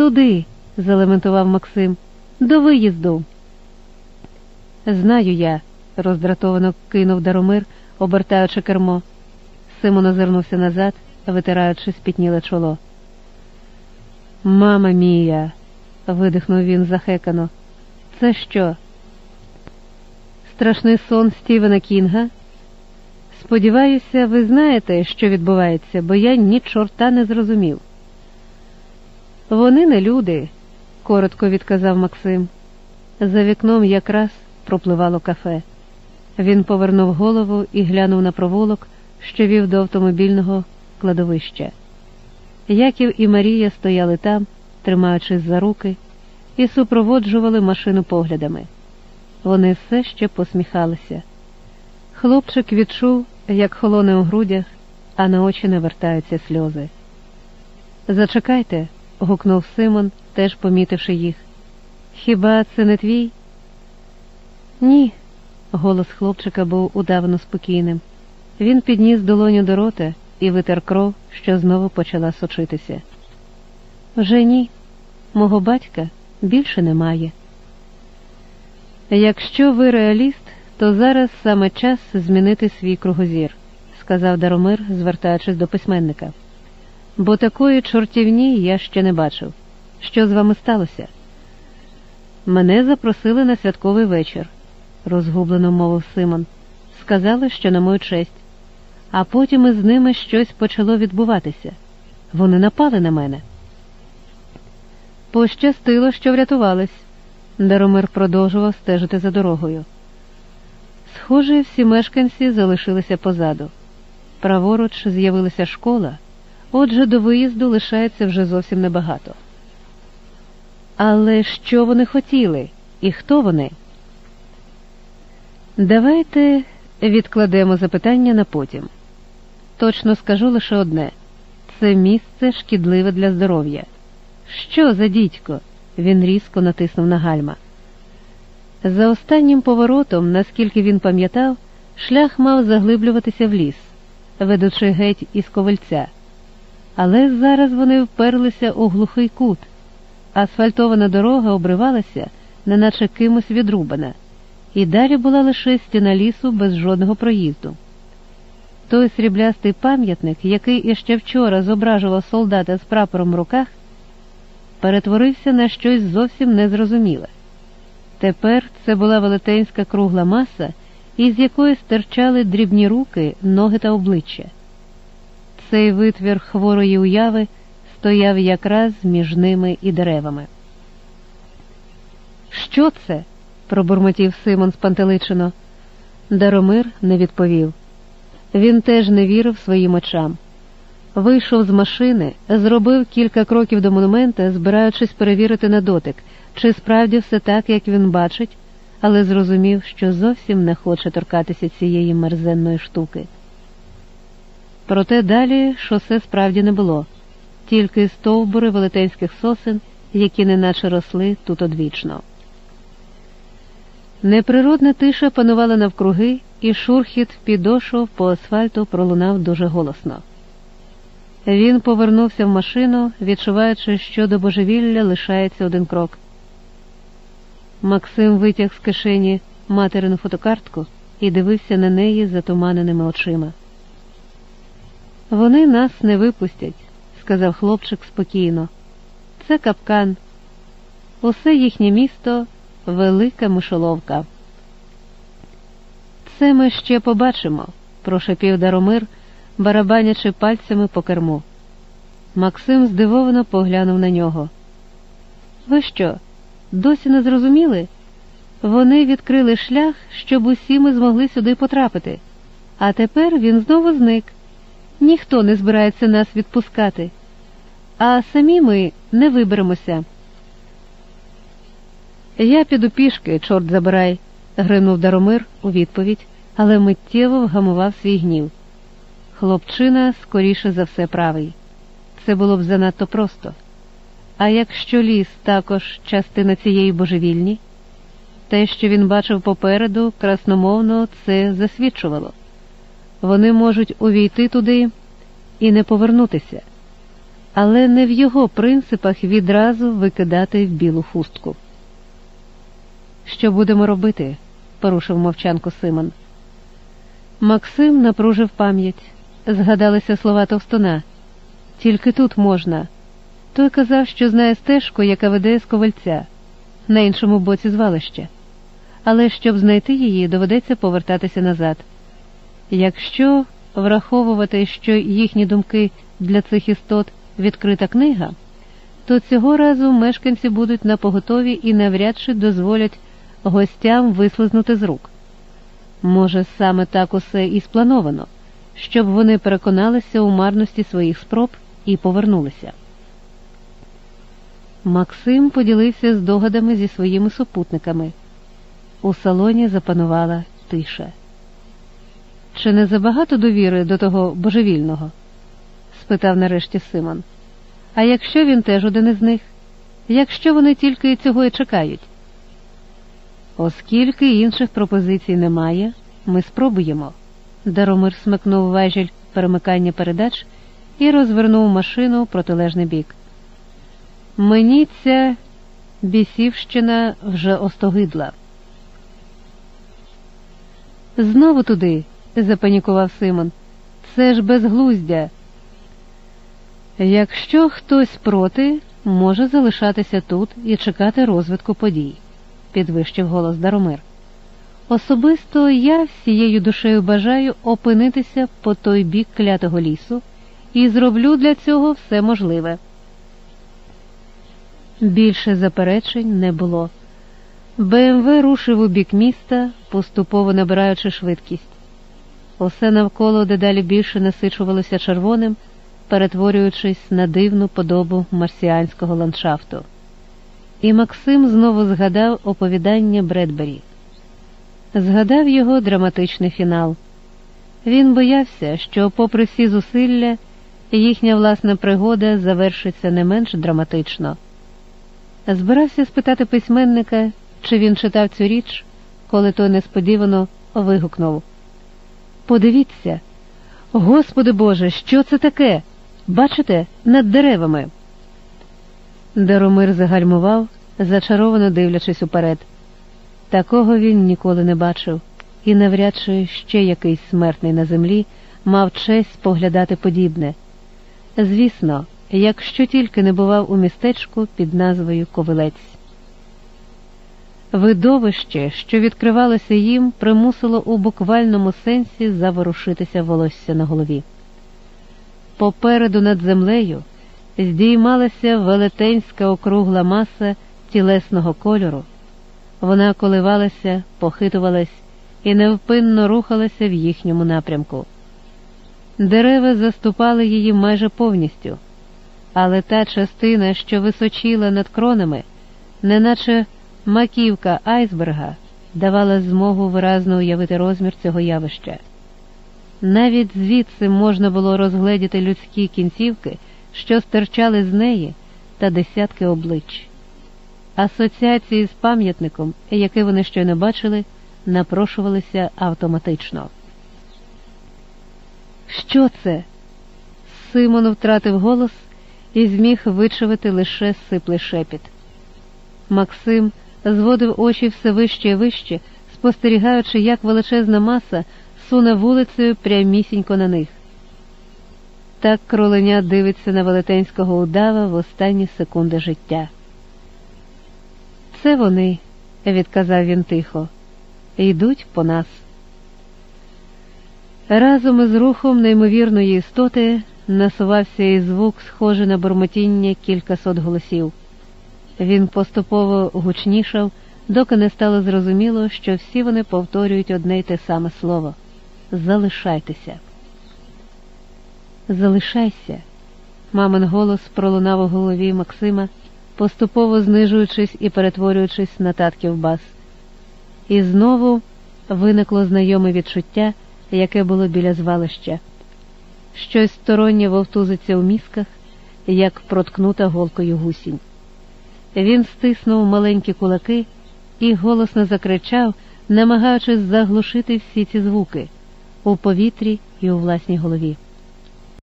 Туди, залементував Максим, до виїзду. Знаю я, роздратовано кинув Даромир, обертаючи кермо. Симон озирнувся назад, витираючи спітніле чоло. Мама мія, видихнув він захекано. Це що? Страшний сон Стівена Кінга? Сподіваюся, ви знаєте, що відбувається, бо я ні чорта не зрозумів. Вони не люди, коротко відказав Максим. За вікном якраз пропливало кафе. Він повернув голову і глянув на провулок, що вів до автомобільного кладовища. Яків і Марія стояли там, тримаючись за руки, і супроводжували машину поглядами. Вони все ще посміхалися. Хлопчик відчув, як холоне у грудях, а на очі не вертаються сльози. Зачекайте, гукнув Симон, теж помітивши їх. Хіба це не твій? Ні, голос хлопчика був удавно спокійним. Він підніс долоню до рота і витер кров, що знову почала сочитися. Вже ні, мого батька більше немає. Якщо ви реаліст, то зараз саме час змінити свій кругозір, сказав Даромир, звертаючись до письменника. Бо такої чортівні я ще не бачив. Що з вами сталося? Мене запросили на святковий вечір, розгублено мовив Симон. Сказали, що на мою честь. А потім із ними щось почало відбуватися. Вони напали на мене. Пощастило, що врятувались. Даромир продовжував стежити за дорогою. Схоже, всі мешканці залишилися позаду. Праворуч з'явилася школа, отже, до виїзду лишається вже зовсім небагато. Але що вони хотіли і хто вони? Давайте відкладемо запитання на потім. Точно скажу лише одне це місце шкідливе для здоров'я. Що за дідько? Він різко натиснув на гальма. За останнім поворотом, наскільки він пам'ятав, шлях мав заглиблюватися в ліс, ведучи геть із ковальця. Але зараз вони вперлися у глухий кут. Асфальтована дорога обривалася, неначе кимось відрубана, і далі була лише стіна лісу без жодного проїзду. Той сріблястий пам'ятник, який іще вчора зображував солдата з прапором в руках, перетворився на щось зовсім незрозуміле. Тепер це була велетенська кругла маса, із якої стирчали дрібні руки, ноги та обличчя. Цей витвір хворої уяви стояв якраз між ними і деревами. Що це? пробурмотів Симон спантеличено. Даромир не відповів. Він теж не вірив своїм очам. Вийшов з машини, зробив кілька кроків до монумента, збираючись перевірити на дотик, чи справді все так, як він бачить, але зрозумів, що зовсім не хоче торкатися цієї мерзенної штуки. Проте далі шосе справді не було, тільки стовбури велетенських сосен, які неначе росли тут одвічно. Неприродна тиша панувала навкруги, і шурхіт підошов по асфальту пролунав дуже голосно. Він повернувся в машину, відчуваючи, що до божевілля лишається один крок. Максим витяг з кишені материну фотокартку і дивився на неї затуманеними очима. Вони нас не випустять, сказав хлопчик спокійно. Це капкан. Усе їхнє місто велика мишоловка. Це ми ще побачимо, прошепів Даромир, барабанячи пальцями по керму. Максим здивовано поглянув на нього. Ви що, досі не зрозуміли? Вони відкрили шлях, щоб усі ми змогли сюди потрапити, а тепер він знову зник. Ніхто не збирається нас відпускати, а самі ми не виберемося. Я піду пішки, чорт забирай, гримнув Даромир у відповідь, але миттєво вгамував свій гнів. Хлопчина скоріше за все правий. Це було б занадто просто. А якщо ліс також частина цієї божевільні, те, що він бачив попереду, красномовно це засвідчувало. Вони можуть увійти туди і не повернутися. але не в його принципах відразу викидати в білу хустку. Що будемо робити? порушив мовчанку Симон. Максим напружив пам'ять, згадалися слова товстуна. Тільки тут можна. Той казав, що знає стежку, яка веде з ковальця, на іншому боці звалища. Але щоб знайти її, доведеться повертатися назад. Якщо враховувати, що їхні думки для цих істот відкрита книга, то цього разу мешканці будуть на поготові і навряд чи дозволять гостям вислизнути з рук. Може, саме так усе і сплановано, щоб вони переконалися у марності своїх спроб і повернулися. Максим поділився здогадами зі своїми супутниками. У салоні запанувала тиша. Чи не забагато довіри до того божевільного? спитав нарешті Симон. А якщо він теж один із них? Якщо вони тільки цього і чекають? Оскільки інших пропозицій немає, ми спробуємо. Даромир смикнув важіль перемикання передач і розвернув машину в протилежний бік. Мені ця бісівщина вже остогидла. Знову туди, запанікував Симон. Це ж безглуздя. Якщо хтось проти, може залишатися тут і чекати розвитку подій, підвищив голос Даромир. Особисто я всією душею бажаю опинитися по той бік клятого лісу і зроблю для цього все можливе. Більше заперечень не було. БМВ рушив у бік міста, поступово набираючи швидкість. Усе навколо дедалі більше насичувалося червоним, перетворюючись на дивну подобу марсіанського ландшафту. І Максим знову згадав оповідання Бредбері. Згадав його драматичний фінал. Він боявся, що, попри всі зусилля, їхня власна пригода завершиться не менш драматично. Збирався спитати письменника, чи він читав цю річ, коли той несподівано вигукнув Подивіться, Господи Боже, що це таке? Бачите, над деревами. Даромир загальмував, зачаровано дивлячись уперед. Такого він ніколи не бачив, і навряд чи ще якийсь смертний на землі мав честь поглядати подібне. Звісно, якщо тільки не бував у містечку під назвою Ковилець. Видовище, що відкривалося їм, примусило у буквальному сенсі заворушитися волосся на голові. Попереду над землею здіймалася велетенська округла маса тілесного кольору. Вона коливалася, похитувалась і невпинно рухалася в їхньому напрямку. Дерева заступали її майже повністю, але та частина, що височила над кронами, неначе маківка айсберга, давала змогу виразно уявити розмір цього явища. Навіть звідси можна було розгледіти людські кінцівки, що стирчали з неї, та десятки облич. Асоціації з пам'ятником, який вони щойно бачили, напрошувалися автоматично. Що це? Симон втратив голос і зміг вичавити лише сиплий шепіт. Максим зводив очі все вище і вище, спостерігаючи, як величезна маса суне вулицею прямісінько на них. Так кроленя дивиться на велетенського удава в останні секунди життя. Це вони, відказав він тихо, йдуть по нас. Разом із рухом неймовірної істоти насувався і звук, схожий на бурмотіння кількасот голосів. Він поступово гучнішав, доки не стало зрозуміло, що всі вони повторюють одне й те саме слово залишайтеся. Залишайся. Мамин голос пролунав у голові Максима, поступово знижуючись і перетворюючись на татків бас. І знову виникло знайоме відчуття, яке було біля звалища. Щось стороннє вовтузиться у мізках, як проткнута голкою гусінь. Він стиснув маленькі кулаки і голосно закричав, намагаючись заглушити всі ці звуки у повітрі і у власній голові.